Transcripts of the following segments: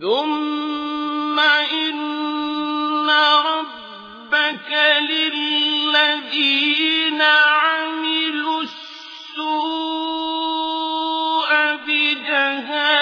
ثم إن ربك للذين عملوا السوء بجهالة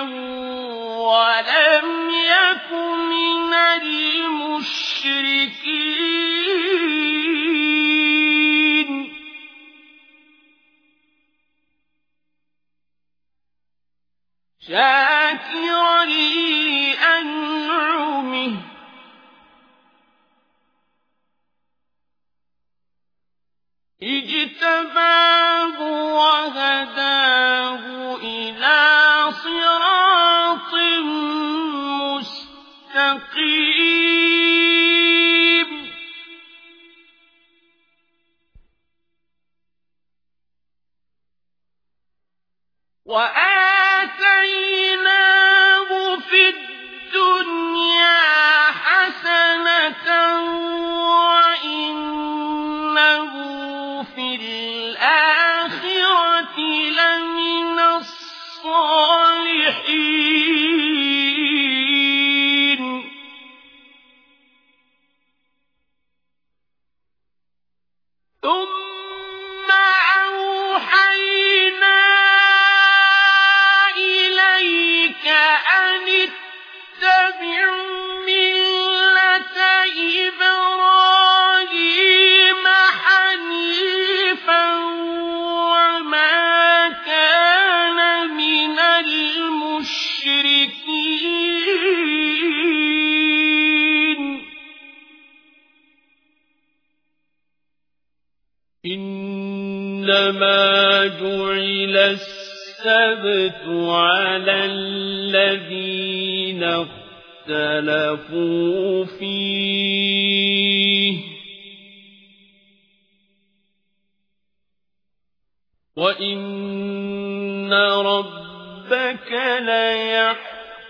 ولم يك من المشركين شاكرا لأنعمه اجتباه وهداه وآتيناه إنما جعل السبت على الذين اختلفوا فيه. وإن ربك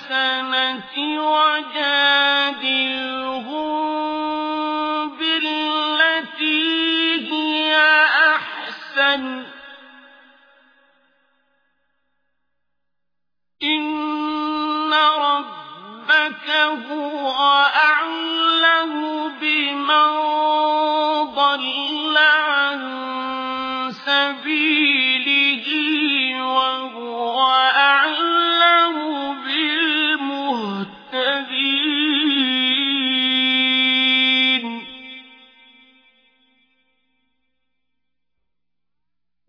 الحسنة وجادلهم بالتي هي أحسن. إن ربك هو أعلم بمن ضل.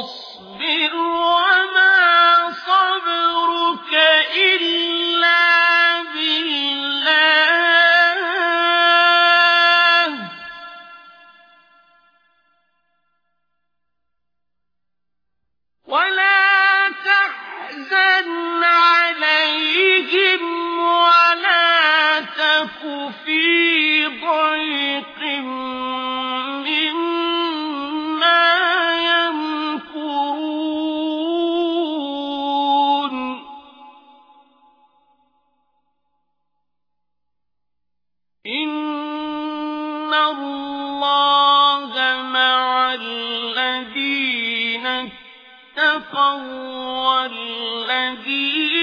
واصبر وما صبرك إلا بالله. ولا تحزن الله مع الذين اتقوا والذين